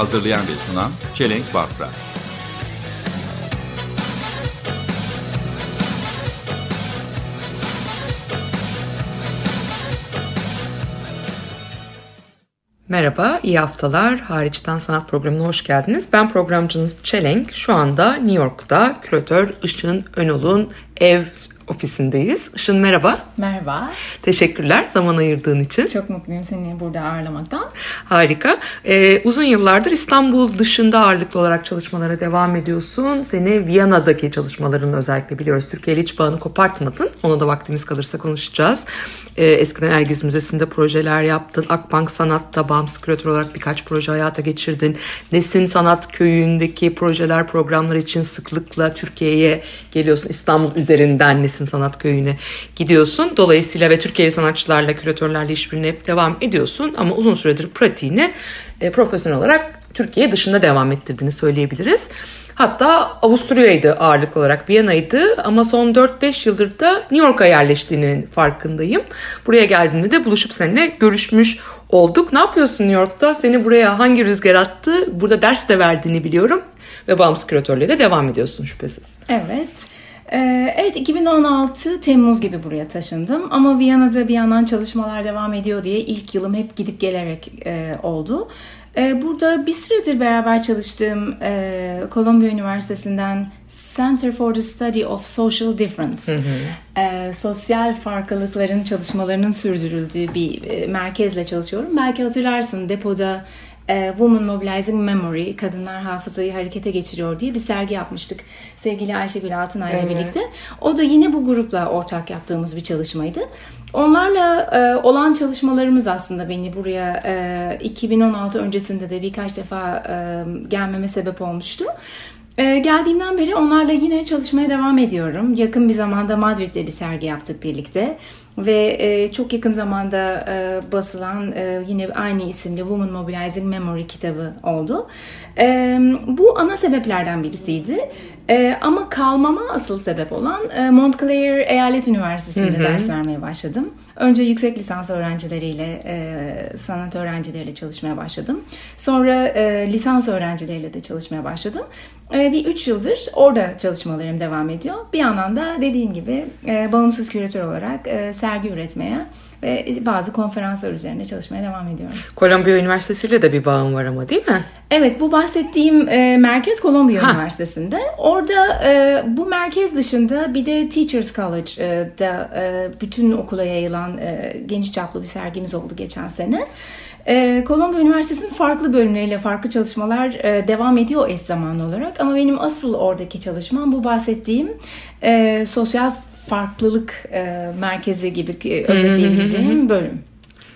Hazırlayan ve sunan Çelenk Bafra. Merhaba, iyi haftalar. Hariçten Sanat programına hoş geldiniz. Ben programcınız Çelenk. Şu anda New York'ta küratör Işın Önol'un ev ofisindeyiz. Işın merhaba. Merhaba. Teşekkürler zaman ayırdığın için. Çok mutluyum seni burada ağırlamaktan. Harika. Ee, uzun yıllardır İstanbul dışında ağırlıklı olarak çalışmalara devam ediyorsun. Seni Viyana'daki çalışmaların özellikle biliyoruz. Türkiye ile hiç bağını kopartmadın. Ona da vaktimiz kalırsa konuşacağız. Ee, eskiden Ergiz Müzesi'nde projeler yaptın. Akbank Sanat'ta bağımsız küratör olarak birkaç proje hayata geçirdin. Nesin Sanat Köyü'ndeki projeler, programlar için sıklıkla Türkiye'ye geliyorsun. İstanbul üzerinden Nesin Sanat Köyü'ne gidiyorsun. Dolayısıyla ve Türkiye'li sanatçılarla, küratörlerle işbirliğine hep devam ediyorsun. Ama uzun süredir pratiğini e, profesyonel olarak Türkiye dışında devam ettirdiğini söyleyebiliriz. Hatta Avusturya'ydı ağırlıklı olarak Viyana'ydı ama son 4-5 yıldır da New York'a yerleştiğinin farkındayım. Buraya geldiğinde de buluşup seninle görüşmüş olduk. Ne yapıyorsun New York'ta? Seni buraya hangi rüzgar attı? Burada ders de verdiğini biliyorum ve bağımsız küratörlüğe de devam ediyorsun şüphesiz. Evet. Ee, Evet 2016 Temmuz gibi buraya taşındım ama Viyana'da bir yandan çalışmalar devam ediyor diye ilk yılım hep gidip gelerek e, oldu. E, burada bir süredir beraber çalıştığım e, Columbia Üniversitesi'nden Center for the Study of Social Difference, e, sosyal farklılıkların çalışmalarının sürdürüldüğü bir e, merkezle çalışıyorum. Belki hatırlarsın depoda e, Women Mobilizing Memory, Kadınlar Hafızayı Harekete Geçiriyor diye bir sergi yapmıştık sevgili Ayşegül Altınay ile Evet. birlikte. O da yine bu grupla ortak yaptığımız bir çalışmaydı. Onlarla e, olan çalışmalarımız aslında beni buraya e, 2016 öncesinde de birkaç defa e, gelmeme sebep olmuştu. E, geldiğimden beri onlarla yine çalışmaya devam ediyorum. Yakın bir zamanda Madrid'de bir sergi yaptık birlikte. Ve e, çok yakın zamanda e, basılan e, yine aynı isimli Women Mobilizing Memory kitabı oldu. E, bu ana sebeplerden birisiydi. E, ama kalmama asıl sebep olan e, Montclair Eyalet Üniversitesi'nde ders vermeye başladım. Önce yüksek lisans öğrencileriyle, e, sanat öğrencileriyle çalışmaya başladım. Sonra e, lisans öğrencileriyle de çalışmaya başladım. E, bir üç yıldır orada çalışmalarım devam ediyor. Bir yandan da dediğim gibi e, bağımsız küratör olarak e, sergi üretmeye ve bazı konferanslar üzerine çalışmaya devam ediyorum. Columbia Üniversitesi ile de bir bağım var ama değil mi? Evet bu bahsettiğim e, merkez Columbia Ha. Üniversitesi'nde. Orada e, bu merkez dışında bir de Teachers College'da e, bütün okula yayılan e, geniş çaplı bir sergimiz oldu geçen sene. E, Üniversitesi'nin farklı bölümleriyle farklı çalışmalar e, devam ediyor eş zamanlı olarak. Ama benim asıl oradaki çalışmam bu bahsettiğim e, sosyal farklılık e, merkezi gibi e, özetleyebileceğim bölüm.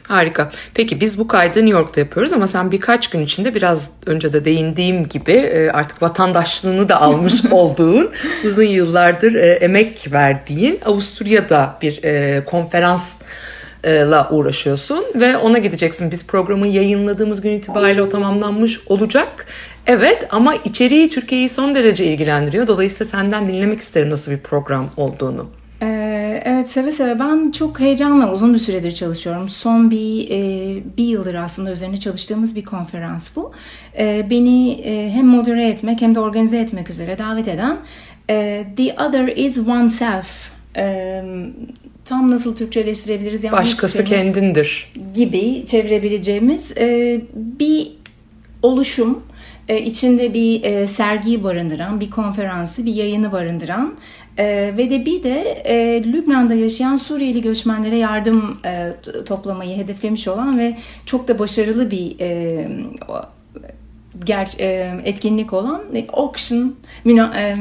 Harika. Peki biz bu kaydı New York'ta yapıyoruz ama sen birkaç gün içinde biraz önce de değindiğim gibi e, artık vatandaşlığını da almış olduğun, uzun yıllardır e, emek verdiğin Avusturya'da bir e, konferansla uğraşıyorsun ve ona gideceksin. Biz programı yayınladığımız gün itibariyle o tamamlanmış olacak. Evet ama içeriği Türkiye'yi son derece ilgilendiriyor. Dolayısıyla senden dinlemek isterim nasıl bir program olduğunu. Ee, Evet seve seve ben çok heyecanla uzun bir süredir çalışıyorum. Son bir e, bir yıldır aslında üzerine çalıştığımız bir konferans bu. E, beni e, hem modere etmek hem de organize etmek üzere davet eden e, The Other is Oneself. Tam nasıl Türkçeleştirebiliriz? Yanlış Başkası kendindir. gibi çevirebileceğimiz bir oluşum içinde bir e, sergiyi barındıran, bir konferansı, bir yayını barındıran e, ve de bir de e, Lübnan'da yaşayan Suriyeli göçmenlere yardım e, toplamayı hedeflemiş olan ve çok da başarılı bir e, ger- e, etkinlik olan Auction müna- e,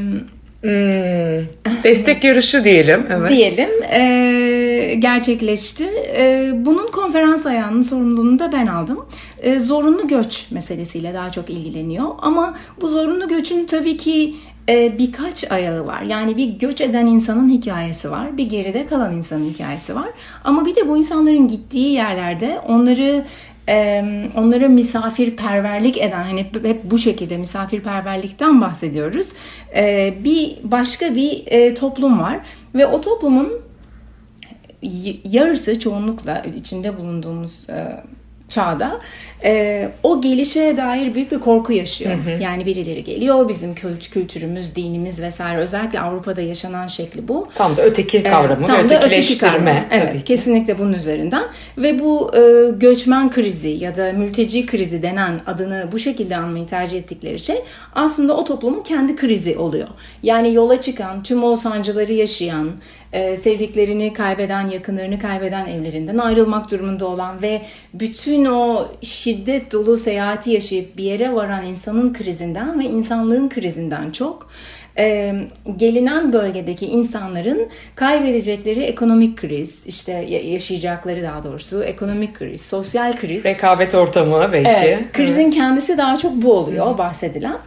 Hmm, destek yarışı diyelim. Evet. diyelim e, gerçekleşti. E, bunun konferans ayağının sorumluluğunu da ben aldım. e, zorunlu göç meselesiyle daha çok ilgileniyor. Ama bu zorunlu göçün tabii ki e, birkaç ayağı var. Yani bir göç eden insanın hikayesi var. Bir geride kalan insanın hikayesi var. Ama bir de bu insanların gittiği yerlerde onları e, onlara misafirperverlik eden hani hep bu şekilde misafirperverlikten bahsediyoruz. E, bir başka bir toplum var ve o toplumun yarısı çoğunlukla içinde bulunduğumuz çağda e, o gelişe dair büyük bir korku yaşıyor. Yani birileri geliyor bizim kült kültürümüz, dinimiz vesaire özellikle Avrupa'da yaşanan şekli bu. Tam da öteki kavramı tam ve da öteki kavramı. Evet, tabii ki. kesinlikle bunun üzerinden. Ve bu e, göçmen krizi ya da mülteci krizi denen adını bu şekilde anmayı tercih ettikleri şey aslında o toplumun kendi krizi oluyor. Yani yola çıkan, tüm o sancıları yaşayan, e, sevdiklerini kaybeden, yakınlarını kaybeden evlerinden ayrılmak durumunda olan ve bütün o şiddet dolu seyahati yaşayıp bir yere varan insanın krizinden ve insanlığın krizinden çok e, gelinen bölgedeki insanların kaybedecekleri ekonomik kriz, işte ya- yaşayacakları daha doğrusu ekonomik kriz, sosyal kriz. Rekabet ortamı belki. Evet, krizin kendisi daha çok bu oluyor bahsedilen.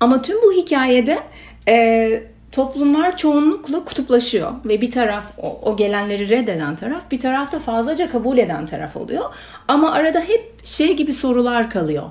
Ama tüm bu hikayede e, toplumlar çoğunlukla kutuplaşıyor ve bir taraf o, o gelenleri reddeden taraf, bir tarafta fazlaca kabul eden taraf oluyor. Ama arada hep şey gibi sorular kalıyor.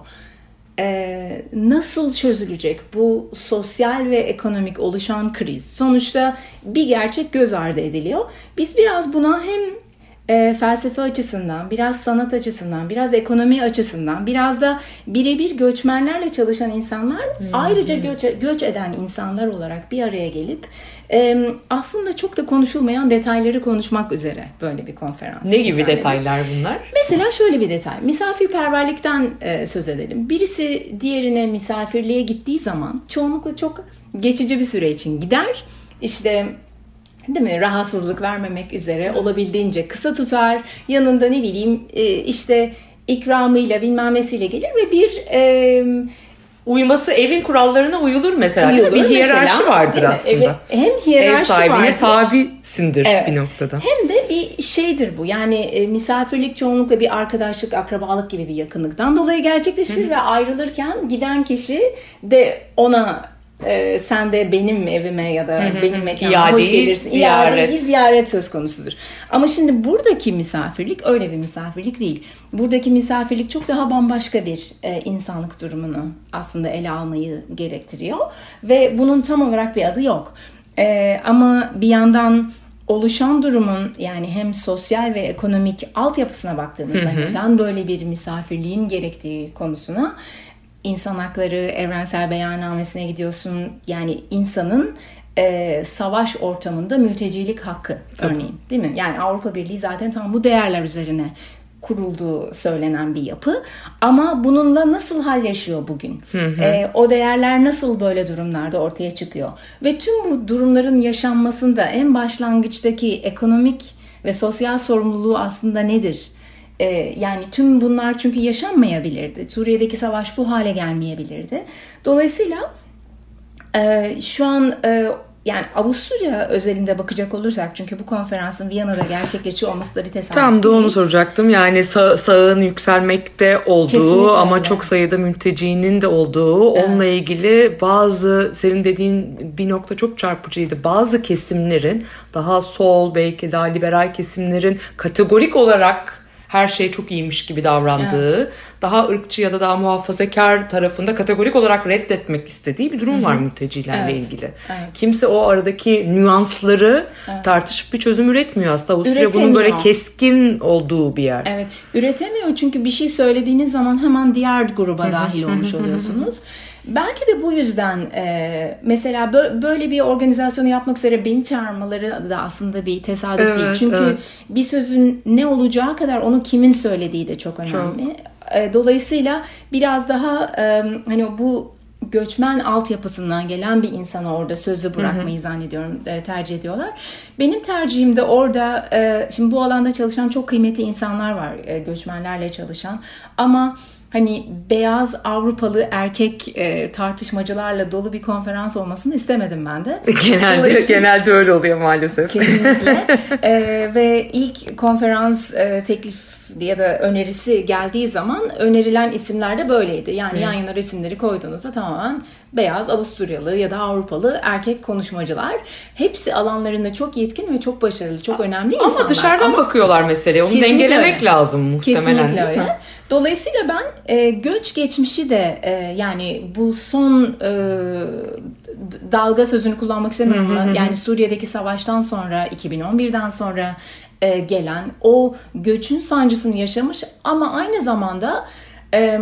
E, nasıl çözülecek bu sosyal ve ekonomik oluşan kriz? Sonuçta bir gerçek göz ardı ediliyor. Biz biraz buna hem e, felsefe açısından, biraz sanat açısından, biraz ekonomi açısından, biraz da birebir göçmenlerle çalışan insanlar, ayrıca göç, göç eden insanlar olarak bir araya gelip e, aslında çok da konuşulmayan detayları konuşmak üzere böyle bir konferans. Ne gibi düzenledik. detaylar bunlar? Mesela şöyle bir detay. Misafirperverlikten e, söz edelim. Birisi diğerine misafirliğe gittiği zaman çoğunlukla çok geçici bir süre için gider. İşte değil mi rahatsızlık vermemek üzere olabildiğince kısa tutar. Yanında ne bileyim e, işte ikramıyla bilmem nesiyle gelir ve bir e, Uyması evin kurallarına uyulur mesela. uyulur bir hiyerarşi mesela, vardır aslında. Evet, hem Ev hiyerarşi sahibine vardır. tabisindir Evet. bir noktada. Hem de bir şeydir bu. Yani e, misafirlik çoğunlukla bir arkadaşlık, akrabalık gibi bir yakınlıktan dolayı gerçekleşir ve ayrılırken giden kişi de ona e, sen de benim evime ya da benim mekanıma hoş gelirsin. ziyaret. İadeyi ziyaret söz konusudur. Ama şimdi buradaki misafirlik öyle bir misafirlik değil. Buradaki misafirlik çok daha bambaşka bir e, insanlık durumunu aslında ele almayı gerektiriyor. Ve bunun tam olarak bir adı yok. E, ama bir yandan oluşan durumun yani hem sosyal ve ekonomik altyapısına baktığımızda neden böyle bir misafirliğin gerektiği konusuna insan hakları evrensel beyannamesine gidiyorsun. Yani insanın e, savaş ortamında mültecilik hakkı örneğin değil mi? Yani Avrupa Birliği zaten tam bu değerler üzerine kurulduğu söylenen bir yapı. Ama bununla nasıl halleşiyor bugün? E, o değerler nasıl böyle durumlarda ortaya çıkıyor? Ve tüm bu durumların yaşanmasında en başlangıçtaki ekonomik ve sosyal sorumluluğu aslında nedir? Ee, yani tüm bunlar çünkü yaşanmayabilirdi. Suriye'deki savaş bu hale gelmeyebilirdi. Dolayısıyla e, şu an e, yani Avusturya özelinde bakacak olursak çünkü bu konferansın Viyana'da gerçekleşiyor olması da bir tesadüf Tam da onu soracaktım. Yani sağ, sağın yükselmekte olduğu Kesinlikle ama öyle. çok sayıda mültecinin de olduğu, onunla ilgili bazı senin dediğin bir nokta çok çarpıcıydı. Bazı kesimlerin daha sol belki daha liberal kesimlerin kategorik olarak her şey çok iyiymiş gibi davrandığı, daha ırkçı ya da daha muhafazakar tarafında kategorik olarak reddetmek istediği bir durum var mültecilerle Evet. ilgili. Evet. Kimse o aradaki nüansları tartışıp bir çözüm üretmiyor aslında. Avusturya bunun böyle keskin olduğu bir yer. Evet, üretemiyor çünkü bir şey söylediğiniz zaman hemen diğer gruba dahil olmuş oluyorsunuz. Belki de bu yüzden e, mesela bö- böyle bir organizasyonu yapmak üzere beni çağırmaları da aslında bir tesadüf Evet, değil. Çünkü evet. bir sözün ne olacağı kadar onu kimin söylediği de çok önemli. E, dolayısıyla biraz daha e, hani bu göçmen altyapısından gelen bir insana orada sözü bırakmayı zannediyorum e, tercih ediyorlar. Benim tercihim de orada e, şimdi bu alanda çalışan çok kıymetli insanlar var e, göçmenlerle çalışan ama hani beyaz Avrupalı erkek e, tartışmacılarla dolu bir konferans olmasını istemedim ben de. Genelde genelde öyle oluyor maalesef. Kesinlikle. Ee, ve ilk konferans e, teklif ya da önerisi geldiği zaman önerilen isimler de böyleydi. Yani yan yana resimleri koyduğunuzda tamamen beyaz Avusturyalı ya da Avrupalı erkek konuşmacılar. Hepsi alanlarında çok yetkin ve çok başarılı, çok önemli insanlar. Ama dışarıdan Ama- bakıyorlar meseleye. Onu dengelemek öyle. lazım muhtemelen. Kesinlikle öyle. Dolayısıyla ben e, göç geçmişi de e, yani bu son e, dalga sözünü kullanmak istemiyorum ama yani Suriye'deki savaştan sonra 2011'den sonra e, gelen o göçün sancısını yaşamış ama aynı zamanda e,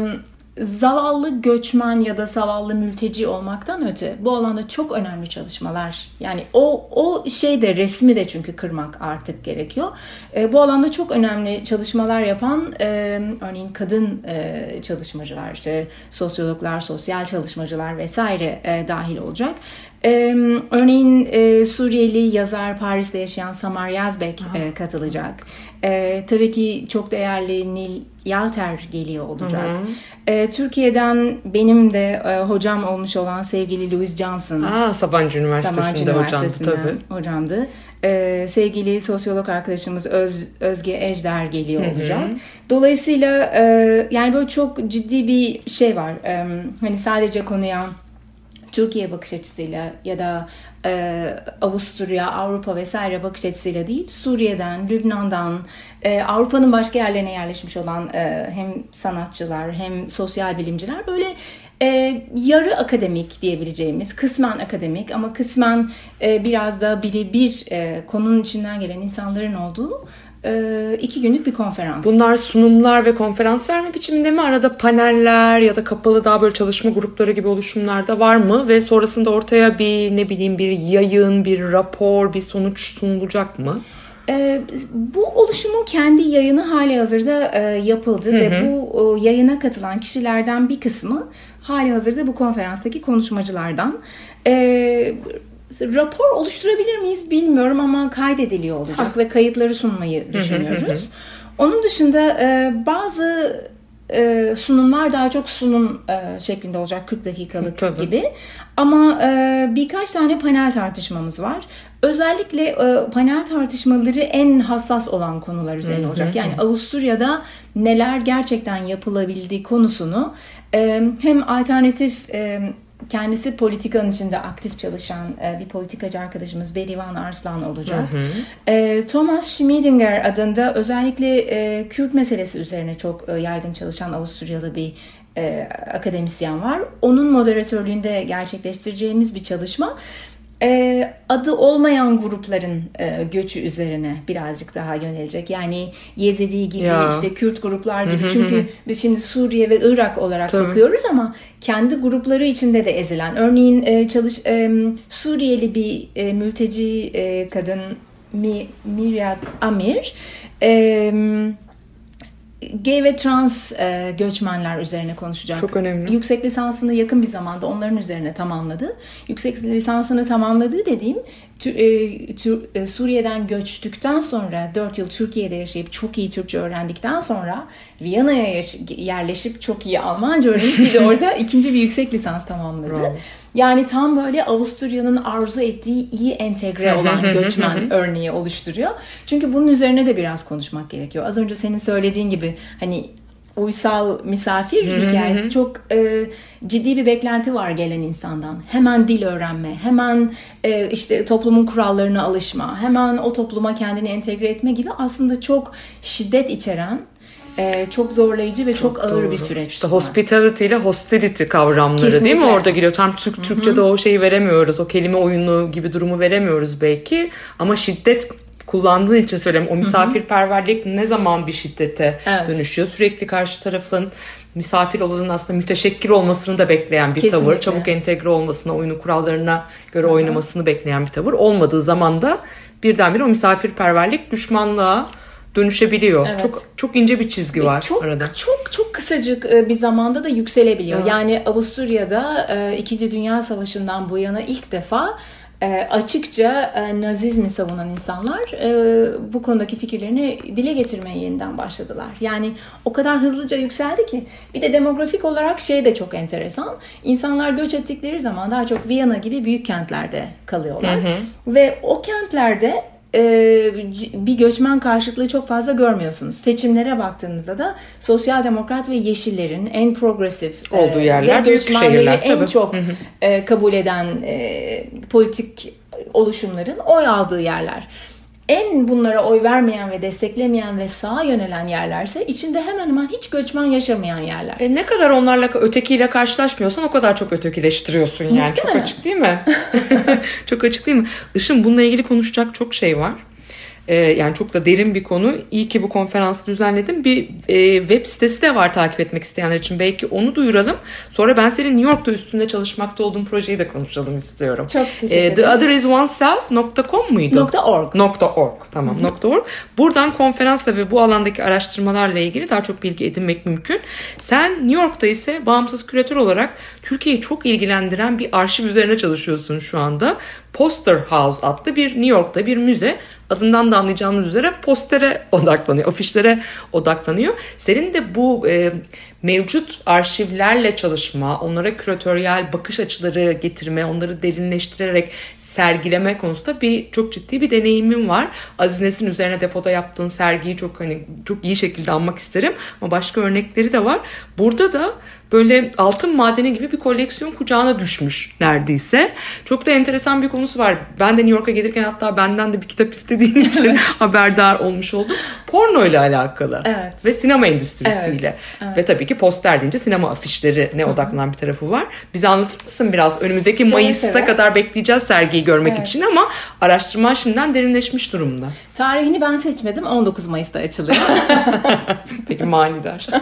zavallı göçmen ya da zavallı mülteci olmaktan öte bu alanda çok önemli çalışmalar yani o o şey de resmi de çünkü kırmak artık gerekiyor. E, bu alanda çok önemli çalışmalar yapan e, örneğin kadın e, çalışmacılar, işte sosyologlar, sosyal çalışmacılar vesaire e, dahil olacak. Örneğin e, Suriyeli yazar Paris'te yaşayan Samar Yazbek e, katılacak. E, tabii ki çok değerli Nil Yalter geliyor olacak. E, Türkiye'den benim de e, hocam olmuş olan sevgili Louis Johnson. Aa, Sabancı Üniversitesi'nde Sabancı hocam Üniversitesi'nden tabii. hocamdı. Sevgili sosyolog arkadaşımız Öz, Özge Ejder geliyor olacak. Dolayısıyla e, yani böyle çok ciddi bir şey var. E, hani sadece konuya Türkiye bakış açısıyla ya da e, Avusturya, Avrupa vesaire bakış açısıyla değil, Suriye'den, Lübnan'dan, e, Avrupa'nın başka yerlerine yerleşmiş olan e, hem sanatçılar hem sosyal bilimciler böyle e, yarı akademik diyebileceğimiz, kısmen akademik ama kısmen e, biraz da biri bir e, konunun içinden gelen insanların olduğu iki günlük bir konferans. Bunlar sunumlar ve konferans verme biçiminde mi? Arada paneller ya da kapalı daha böyle çalışma grupları gibi oluşumlarda var mı? Ve sonrasında ortaya bir ne bileyim bir yayın, bir rapor, bir sonuç sunulacak mı? Ee, bu oluşumun kendi yayını hali hazırda e, yapıldı ve bu e, yayına katılan kişilerden bir kısmı hali hazırda bu konferanstaki konuşmacılardan. Ee, rapor oluşturabilir miyiz bilmiyorum ama kaydediliyor olacak ve kayıtları sunmayı düşünüyoruz. Onun dışında e, bazı e, sunumlar daha çok sunum e, şeklinde olacak 40 dakikalık Tabii. gibi. Ama e, birkaç tane panel tartışmamız var. Özellikle e, panel tartışmaları en hassas olan konular üzerine olacak. Yani Avusturya'da neler gerçekten yapılabildiği konusunu e, hem alternatif e, kendisi politikanın içinde aktif çalışan e, bir politikacı arkadaşımız Berivan Arslan olacak. E, Thomas Schmidinger adında özellikle e, Kürt meselesi üzerine çok e, yaygın çalışan Avusturyalı bir e, akademisyen var. Onun moderatörlüğünde gerçekleştireceğimiz bir çalışma e, adı olmayan grupların e, göçü üzerine birazcık daha yönelecek. Yani Yezidi gibi Ya. işte Kürt gruplar gibi. Çünkü biz şimdi Suriye ve Irak olarak Tabii. bakıyoruz ama kendi grupları içinde de ezilen. Örneğin e, çalış e, Suriyeli bir e, mülteci e, kadın Mi, Miryat Amir e, gay ve trans e, göçmenler üzerine konuşacak. Çok önemli. Yüksek lisansını yakın bir zamanda onların üzerine tamamladı. Yüksek lisansını tamamladığı dediğim Suriye'den göçtükten sonra 4 yıl Türkiye'de yaşayıp çok iyi Türkçe öğrendikten sonra Viyana'ya yerleşip çok iyi Almanca öğrenip bir de orada ikinci bir yüksek lisans tamamladı. Yani tam böyle Avusturya'nın arzu ettiği iyi entegre olan göçmen örneği oluşturuyor. Çünkü bunun üzerine de biraz konuşmak gerekiyor. Az önce senin söylediğin gibi hani uysal misafir hikayesi çok e, ciddi bir beklenti var gelen insandan. Hemen dil öğrenme, hemen e, işte toplumun kurallarına alışma, hemen o topluma kendini entegre etme gibi aslında çok şiddet içeren, e, çok zorlayıcı ve çok, ağır Doğru. bir süreç. İşte var. hospitality ile hostility kavramları değil mi? Kesinlikle. Orada giriyor. Tam Türk, Türkçe'de o şeyi veremiyoruz. O kelime oyunu gibi durumu veremiyoruz belki. Ama şiddet kullandığın için söyleyeyim. O misafirperverlik ne zaman bir şiddete Evet. dönüşüyor? Sürekli karşı tarafın misafir olanın aslında müteşekkir olmasını da bekleyen bir Kesinlikle. tavır. Çabuk entegre olmasına, oyunun kurallarına göre oynamasını bekleyen bir tavır. Olmadığı zaman da birdenbire o misafirperverlik düşmanlığa dönüşebiliyor. Evet. Çok çok ince bir çizgi var çok, arada. Çok çok kısacık e, bir zamanda da yükselebiliyor. Evet. Yani Avusturya'da e, İkinci Dünya Savaşı'ndan bu yana ilk defa e, açıkça e, Nazizmi savunan insanlar e, bu konudaki fikirlerini dile getirmeye yeniden başladılar. Yani o kadar hızlıca yükseldi ki bir de demografik olarak şey de çok enteresan. İnsanlar göç ettikleri zaman daha çok Viyana gibi büyük kentlerde kalıyorlar. Ve o kentlerde e, bir göçmen karşıtlığı çok fazla görmüyorsunuz. Seçimlere baktığınızda da sosyal demokrat ve yeşillerin en progresif e, Olduğu yerler ve büyük şehirler, en tabii. çok e, kabul eden e, politik oluşumların oy aldığı yerler. En bunlara oy vermeyen ve desteklemeyen ve sağa yönelen yerlerse içinde hemen hemen hiç göçmen yaşamayan yerler. E ne kadar onlarla ötekiyle karşılaşmıyorsan o kadar çok ötekileştiriyorsun yani. Değil çok mi? açık değil mi? çok açık değil mi? Işın bununla ilgili konuşacak çok şey var. E, yani çok da derin bir konu. İyi ki bu konferansı düzenledim. Bir e, web sitesi de var takip etmek isteyenler için. Belki onu duyuralım. Sonra ben senin New York'ta üstünde çalışmakta olduğun projeyi de konuşalım istiyorum. Çok teşekkür E, ederim. theotherisoneself.com muydu? Org. .org tamam .org. Buradan konferansla ve bu alandaki araştırmalarla ilgili daha çok bilgi edinmek mümkün. Sen New York'ta ise bağımsız küratör olarak Türkiye'yi çok ilgilendiren bir arşiv üzerine çalışıyorsun şu anda. Poster House adlı bir New York'ta bir müze. Adından da anlayacağınız üzere postere odaklanıyor, afişlere odaklanıyor. Senin de bu e, mevcut arşivlerle çalışma, onlara küratöryel bakış açıları getirme, onları derinleştirerek sergileme konusunda bir çok ciddi bir deneyimin var. Aziz Nesin üzerine depoda yaptığın sergiyi çok hani çok iyi şekilde anmak isterim ama başka örnekleri de var. Burada da böyle altın madeni gibi bir koleksiyon kucağına düşmüş neredeyse. Çok da enteresan bir konusu var. Ben de New York'a gelirken hatta benden de bir kitap istediğin için haberdar olmuş oldum. Porno ile alakalı. Evet. Ve sinema endüstrisiyle. Evet, evet. Ve tabii ki poster deyince sinema afişlerine odaklanan bir tarafı var. Bize anlatır mısın biraz? Önümüzdeki Seve Mayıs'a seve. kadar bekleyeceğiz sergiyi görmek Evet. için ama araştırma şimdiden derinleşmiş durumda. Tarihini ben seçmedim. 19 Mayıs'ta açılıyor. Peki manidar.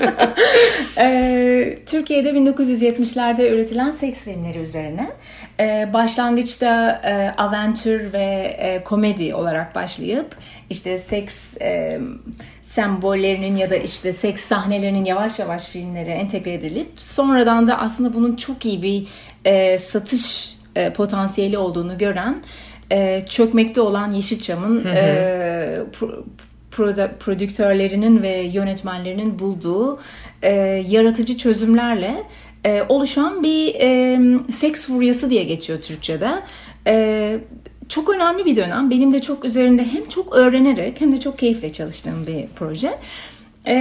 Ee, Türkiye'de 1970'lerde üretilen seks filmleri üzerine e, başlangıçta e, aventür ve e, komedi olarak başlayıp işte seks e, sembollerinin ya da işte seks sahnelerinin yavaş yavaş filmlere entegre edilip sonradan da aslında bunun çok iyi bir e, satış e, potansiyeli olduğunu gören e, çökmekte olan Yeşilçam'ın e, pro- produ- prodüktörlerinin ve yönetmenlerinin bulduğu e, yaratıcı çözümlerle e, oluşan bir e, seks furyası diye geçiyor Türkçe'de. E, çok önemli bir dönem. Benim de çok üzerinde hem çok öğrenerek hem de çok keyifle çalıştığım bir proje. E,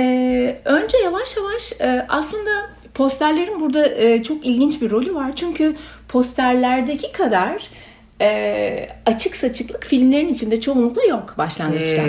önce yavaş yavaş e, aslında posterlerin burada e, çok ilginç bir rolü var. Çünkü posterlerdeki kadar e, açık saçıklık filmlerin içinde çoğunlukla yok başlangıçta.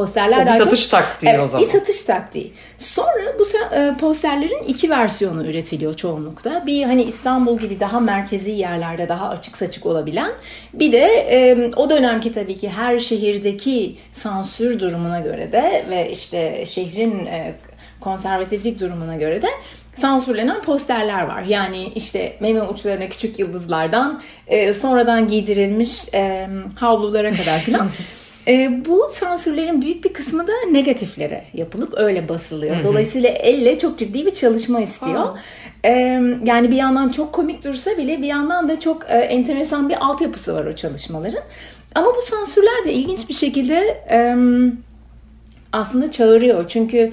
Posterler O bir satış çok, taktiği o Evet, zaman. Bir satış taktiği. Sonra bu e, posterlerin iki versiyonu üretiliyor çoğunlukta. Bir hani İstanbul gibi daha merkezi yerlerde daha açık saçık olabilen. Bir de e, o dönemki tabii ki her şehirdeki sansür durumuna göre de ve işte şehrin e, konservatiflik durumuna göre de sansürlenen posterler var. Yani işte meme uçlarına küçük yıldızlardan e, sonradan giydirilmiş e, havlulara kadar filan. E, bu sansürlerin büyük bir kısmı da negatiflere yapılıp öyle basılıyor. Dolayısıyla elle çok ciddi bir çalışma istiyor. E, yani bir yandan çok komik dursa bile bir yandan da çok e, enteresan bir altyapısı var o çalışmaların. Ama bu sansürler de ilginç bir şekilde e, aslında çağırıyor. Çünkü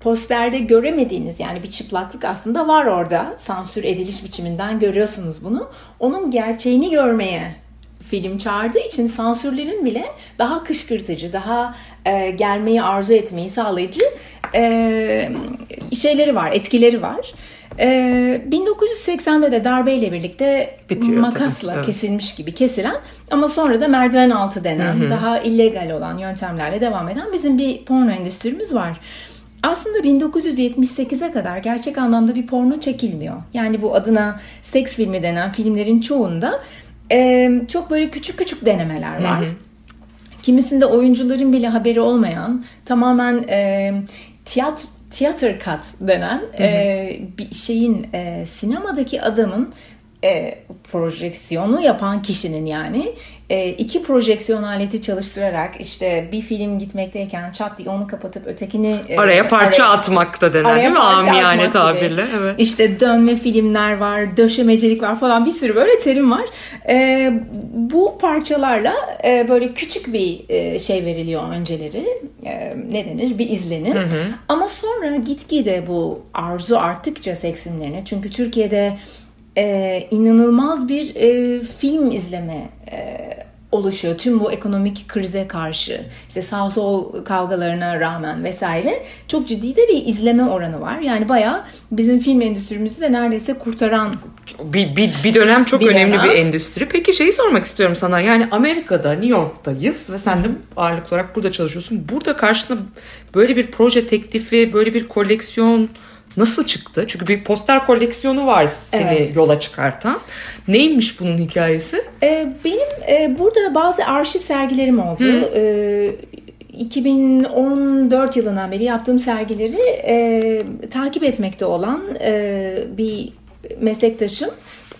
posterde göremediğiniz yani bir çıplaklık aslında var orada. Sansür ediliş biçiminden görüyorsunuz bunu. Onun gerçeğini görmeye film çağırdığı için sansürlerin bile daha kışkırtıcı, daha e, gelmeyi arzu etmeyi sağlayıcı e, şeyleri var, etkileri var. E, 1980'de de darbeyle birlikte Bitiyor makasla tabii, evet. kesilmiş gibi kesilen ama sonra da merdiven altı denen daha illegal olan yöntemlerle devam eden bizim bir porno endüstrimiz var. Aslında 1978'e kadar gerçek anlamda bir porno çekilmiyor. Yani bu adına seks filmi denen filmlerin çoğunda e, çok böyle küçük küçük denemeler var. Kimisinde oyuncuların bile haberi olmayan tamamen e, tiyat theater cut denen e, bir şeyin e, sinemadaki adamın e, projeksiyonu yapan kişinin yani e, iki projeksiyon aleti çalıştırarak işte bir film gitmekteyken çat diye onu kapatıp ötekini e, Araya parça araya- atmakta denen Araya değil mi? Amiyane atmak tabirle. Evet. İşte dönme filmler var, döşemecilik var falan bir sürü böyle terim var. Ee, bu parçalarla e, böyle küçük bir e, şey veriliyor önceleri. E, ne denir? Bir izlenim. Ama sonra gitgide bu arzu arttıkça seks filmlerine çünkü Türkiye'de e, inanılmaz bir e, film izleme e, oluşuyor. Tüm bu ekonomik krize karşı işte sağ sol kavgalarına rağmen vesaire çok ciddi de bir izleme oranı var. Yani bayağı bizim film endüstrimizi de neredeyse kurtaran Bir, bir, bir dönem çok Bir önemli dönem. bir endüstri. Peki şeyi sormak istiyorum sana. Yani Amerika'da, New York'tayız ve sen de ağırlıklı olarak burada çalışıyorsun. Burada karşına böyle bir proje teklifi, böyle bir koleksiyon nasıl çıktı? Çünkü bir poster koleksiyonu var seni Evet. yola çıkartan. Neymiş bunun hikayesi? Ee, benim e, burada bazı arşiv sergilerim oldu. Ee, 2014 yılından beri yaptığım sergileri e, takip etmekte olan e, bir meslektaşım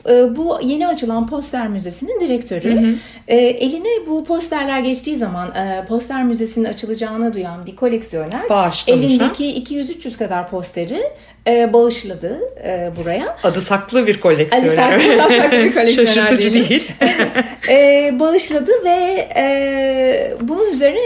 e, bu yeni açılan poster müzesinin direktörü. E, eline bu posterler geçtiği zaman e, poster müzesinin açılacağını duyan bir koleksiyoner Bağışlamış, elindeki 200-300 kadar posteri e, bağışladı e, buraya. Adı saklı bir koleksiyoner. Ali saklı- saklı bir koleksiyoner Şaşırtıcı değil. değil. e, bağışladı ve e, bunun üzerine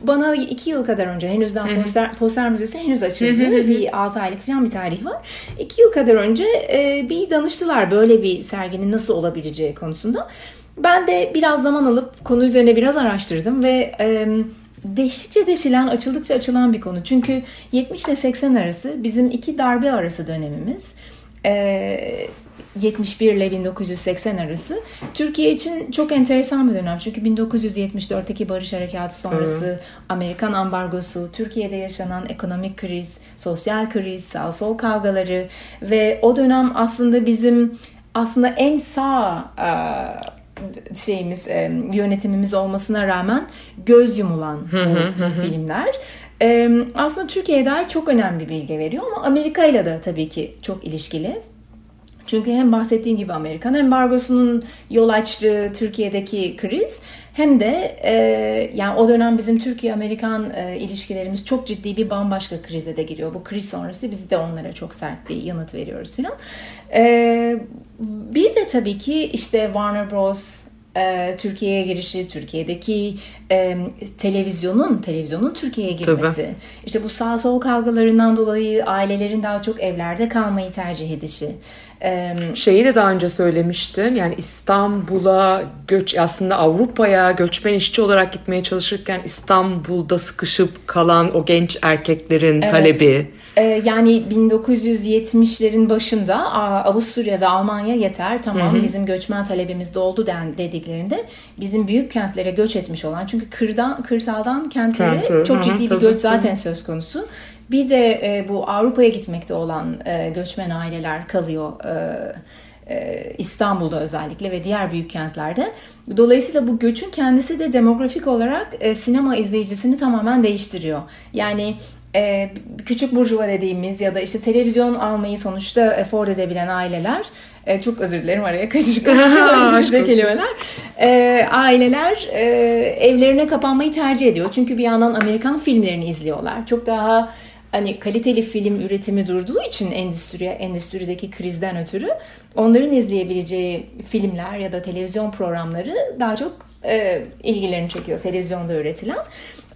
bana iki yıl kadar önce henüz daha poster, poster müzesi henüz açıldı. bir 6 aylık falan bir tarih var. İki yıl kadar önce e, bir danıştılar böyle bir serginin nasıl olabileceği konusunda. Ben de biraz zaman alıp konu üzerine biraz araştırdım ve e, Deştikçe deşilen, açıldıkça açılan bir konu. Çünkü 70 ile 80 arası bizim iki darbe arası dönemimiz. Ee, 71 ile 1980 arası Türkiye için çok enteresan bir dönem. Çünkü 1974'teki Barış Harekatı sonrası Amerikan ambargosu, Türkiye'de yaşanan ekonomik kriz, sosyal kriz, sağ sol kavgaları ve o dönem aslında bizim aslında en sağ e, şeyimiz e, yönetimimiz olmasına rağmen göz yumulan bu, bu filmler. E, aslında Türkiye'ye dair çok önemli bir bilgi veriyor ama Amerika ile de tabii ki çok ilişkili. Çünkü hem bahsettiğim gibi Amerikan embargosunun yol açtığı Türkiye'deki kriz hem de e, yani o dönem bizim Türkiye-Amerikan e, ilişkilerimiz çok ciddi bir bambaşka krize de giriyor. Bu kriz sonrası biz de onlara çok sert bir yanıt veriyoruz filan. E, bir de tabii ki işte Warner Bros e, Türkiye'ye girişi, Türkiye'deki e, televizyonun televizyonun Türkiye'ye girmesi, işte bu sağ sol kavgalarından dolayı ailelerin daha çok evlerde kalmayı tercih edişi. E, Şeyi de daha önce söylemiştin. Yani İstanbul'a göç aslında Avrupa'ya göçmen işçi olarak gitmeye çalışırken İstanbul'da sıkışıp kalan o genç erkeklerin talebi. Ee, yani 1970'lerin başında "Aa, Avusturya ve Almanya yeter tamam bizim göçmen talebimiz doldu den dediklerinde bizim büyük kentlere göç etmiş olan çünkü kırdan kırsaldan kentlere Kentli, çok hı hı, ciddi bir tabii, göç zaten söz konusu. Bir de e, bu Avrupa'ya gitmekte olan e, göçmen aileler kalıyor. e, e, İstanbul'da özellikle ve diğer büyük kentlerde. Dolayısıyla bu göçün kendisi de demografik olarak e, sinema izleyicisini tamamen değiştiriyor. Yani e, küçük burjuva dediğimiz ya da işte televizyon almayı sonuçta afford edebilen aileler e, çok özür dilerim araya kaçırık Aşk İngilizce kelimeler. E, aileler e, evlerine kapanmayı tercih ediyor. Çünkü bir yandan Amerikan filmlerini izliyorlar. Çok daha hani kaliteli film üretimi durduğu için endüstriye endüstrideki krizden ötürü onların izleyebileceği filmler ya da televizyon programları daha çok e, ilgilerini çekiyor televizyonda üretilen.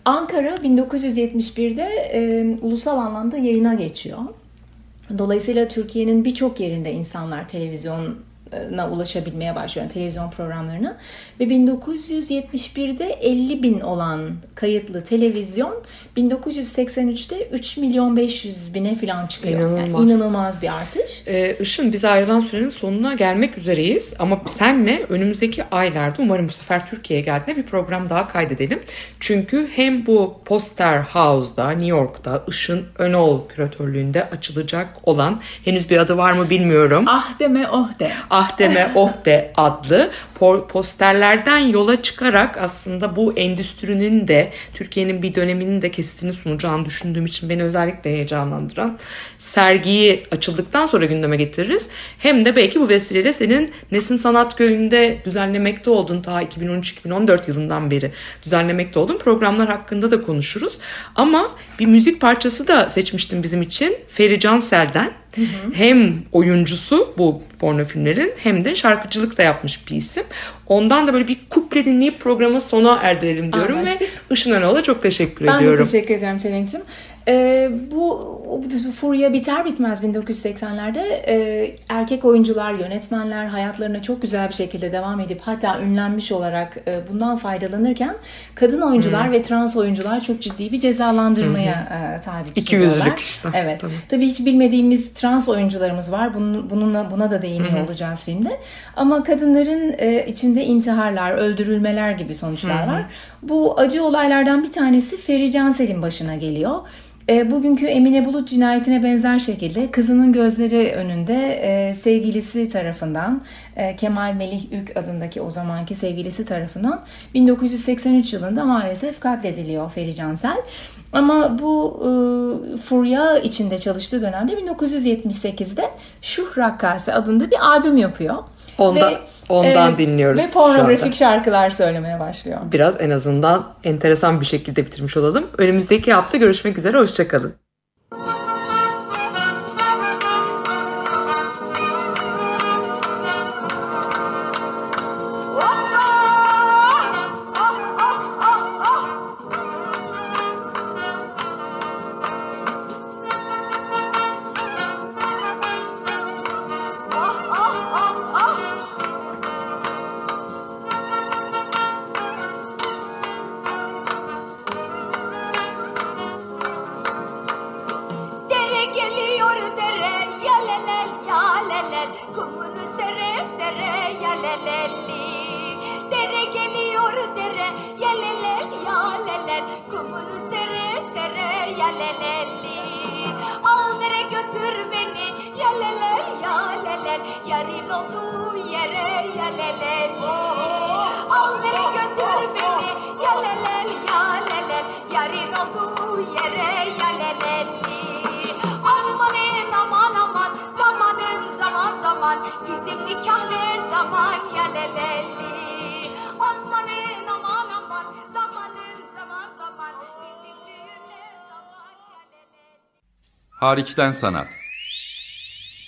Ankara 1971'de e, ulusal anlamda yayına geçiyor. Dolayısıyla Türkiye'nin birçok yerinde insanlar televizyona ulaşabilmeye başlıyor. Yani televizyon programlarına. Ve 1971'de 50 bin olan kayıtlı televizyon 1983'te 3 milyon 500 bine falan çıkıyor. Yani İnanılmaz. inanılmaz bir artış. Ee, Işın biz ayrılan sürenin sonuna gelmek üzereyiz ama senle önümüzdeki aylarda umarım bu sefer Türkiye'ye geldiğinde bir program daha kaydedelim. Çünkü hem bu Poster House'da New York'ta Işın Önol küratörlüğünde açılacak olan henüz bir adı var mı bilmiyorum. Ah deme oh de. Ah deme oh de adlı posterlerden yola çıkarak aslında bu endüstrinin de Türkiye'nin bir döneminin de kesitini sunacağını düşündüğüm için beni özellikle heyecanlandıran sergiyi açıldıktan sonra gündeme getiririz. Hem de belki bu vesileyle senin Nesin Sanat Köyü'nde düzenlemekte olduğun ta 2013-2014 yılından beri düzenlemekte olduğun programlar hakkında da konuşuruz. Ama bir müzik parçası da seçmiştim bizim için. Feri Cansel'den. Hem oyuncusu bu porno filmlerin hem de şarkıcılık da yapmış bir isim. Ondan da böyle bir kuple dinleyip programı sona erdirelim diyorum Anlaştık. ve Işın Önal'a çok teşekkür Ben ediyorum. de teşekkür ederim Çelenk'cim. E, bu, bu furya biter bitmez 1980'lerde e, erkek oyuncular, yönetmenler hayatlarına çok güzel bir şekilde devam edip hatta ünlenmiş olarak e, bundan faydalanırken kadın oyuncular Hmm. ve trans oyuncular çok ciddi bir cezalandırmaya e, tabi tutuluyorlar. işte. Evet. Tabii. Tabii hiç bilmediğimiz trans oyuncularımız var. Bunun, bununla buna da değiniyor olacağız filmde. Ama kadınların e, içinde intiharlar, öldürülmeler gibi sonuçlar var. Bu acı olaylardan bir tanesi Feri Cansel'in başına geliyor. E, bugünkü Emine Bulut cinayetine benzer şekilde kızının gözleri önünde e, sevgilisi tarafından e, Kemal Melih Ük adındaki o zamanki sevgilisi tarafından 1983 yılında maalesef katlediliyor Feri Cansel. Ama bu e, furya içinde çalıştığı dönemde 1978'de Şuh Rakkase adında bir albüm yapıyor. Ondan- ondan dinliyoruz Ve pornografik şarkılar söylemeye başlıyor. Biraz en azından enteresan bir şekilde bitirmiş olalım. Önümüzdeki hafta görüşmek üzere. Hoşçakalın. Yalelel Yarın olduğu yere yalelelli Al dere götür beni yalelel yalelel Yarın olduğu yere yalelelli Amanın aman aman zamanın zaman zaman. Bizim nikah ne zaman yalelelli Amanın aman aman zamanın zaman zaman. Bizim Hariçten sanat.